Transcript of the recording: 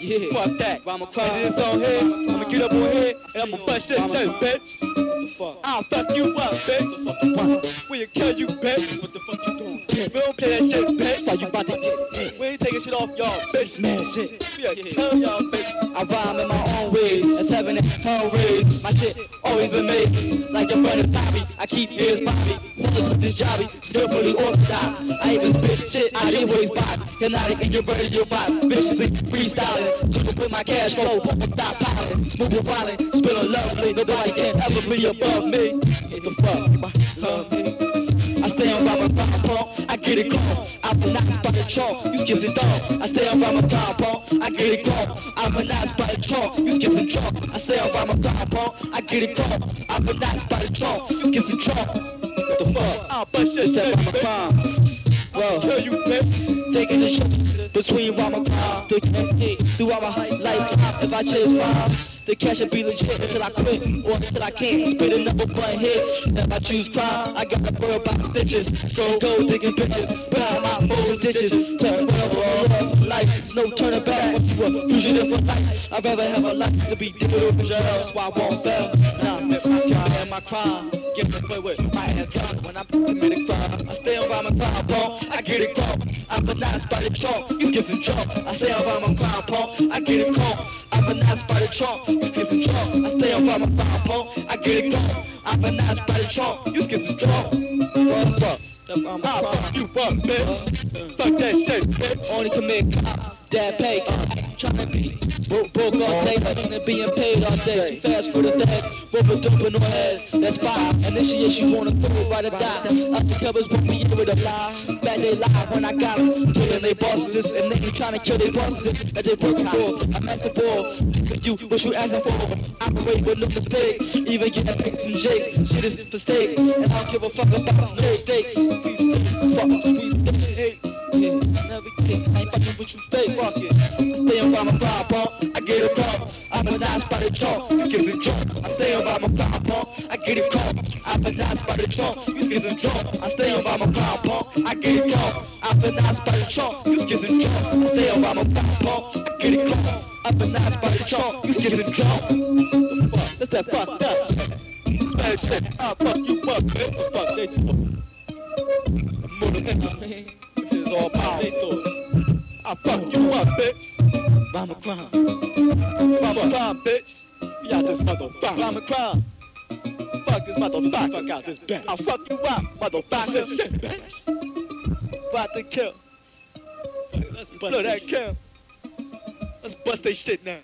Yeah. Fuck that. Rhyme crime. And this on here, I'ma get up on here and I'ma bust this shit, bitch. What the fuck? I'll fuck you up, bitch. What the fuck? We'll kill you, bitch. What the fuck you doing? We don't play that shit, bitch. Why you about to get hit? We ain't taking shit off y'all, bitch. Smash shit. We'll kill y'all, bitch. I rhyme as heaven hell raised. My shit always amazes, like your is Bobby. I keep ears Bobby, fellas with this jobby, still fully orthodox. I even spit shit out of ways box, hypnotic and you're ready your box. Viciously freestyling, triple with my cash flow, stop piling. Smooth and wildin', spilling lovely, nobody can ever be above me. What the fuck, me? I stay on rhyme and pump, get it gone. I'm a nice by the chalk, you skip and dog. I stay on rhyme and pump, I get it gone. I'm a nice by the chalk, you skip and chalk. I stay on rhyme and pump, I get it gone. I'm a nice by the chalk, you skip and chalk. What the fuck? Ah, I'll bust your It's shit, that rhyme and bitch. crime. I'll Well, kill you, bitch. taking the shit between and crime. Thinking throughout my lifetime. If I chase rhyme, the cash should be legit until I quit or until I can't. Spit a number one hit. If I choose crime, I got to worry about stitches. So go digging bitches, buy my old dishes. Turn I love life. There's no turning back once you a fugitive for life. I'd rather have a life to be dead over jail, that's why I won't fail. Nah, that's my crime and my crime. Get the play with my ass gun when I commit a crime. I stay rhyme and crime, pump. I get it crump. I'm a nice by the chalk. You get some jump. I stay rhyme and crime, pump. I get it crump. I'm a nice by the chalk. You get some jump. I stay on rhyme and crime. I get it a nice by the chalk. You get some. What the fuck? Fuck you up, bitch. Only commit cops, dad pay, tryna be broke, broke all day, and being paid all day. Too fast for the feds, rope dumping on heads. That's fine. And this year she wanna go right or die. Undercovers put me in with a lie. Bad they lie when I got them. Killing they bosses, and they ain't tryna kill they bosses. That they working for. I'm asking for you, what you asking for? Operate with no mistakes, even getting picked from jakes. Shit is for stakes, and I don't give a fuck about no stakes. Fuck, sweet I ain't fucking stay on by my pump, I get it crump. I'm a nice by the trunk, you get some jump. I stay on by my pump, I get it crump. I'm a nice by the trunk, you get some jump. I stay on by my pump, I get it crump. I'm a nice by the trunk, you get some jump. I stay on by my pump, I get it crump. I'm a nice by the trunk, you get some fuck? That's that fucked up. Smash shit. I'll fuck you up, bitch. Fuck they do. Mother nigga, man. This is all power. They I'll fuck you up, bitch. Rhyme a crime. Rhyme crime, bitch. We out this motherfucker. Rhyme crime. Fuck this motherfucker. Fuck out this bitch. I'll fuck you up, motherfucker. Shit, bitch. About to kill. Let's bust Look this that kill. Let's bust they shit now.